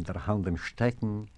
in der Hand im Stecken,